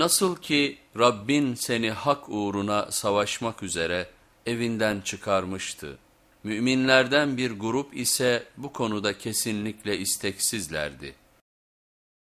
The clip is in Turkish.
Nasıl ki Rabbin seni hak uğruna savaşmak üzere evinden çıkarmıştı. Müminlerden bir grup ise bu konuda kesinlikle isteksizlerdi.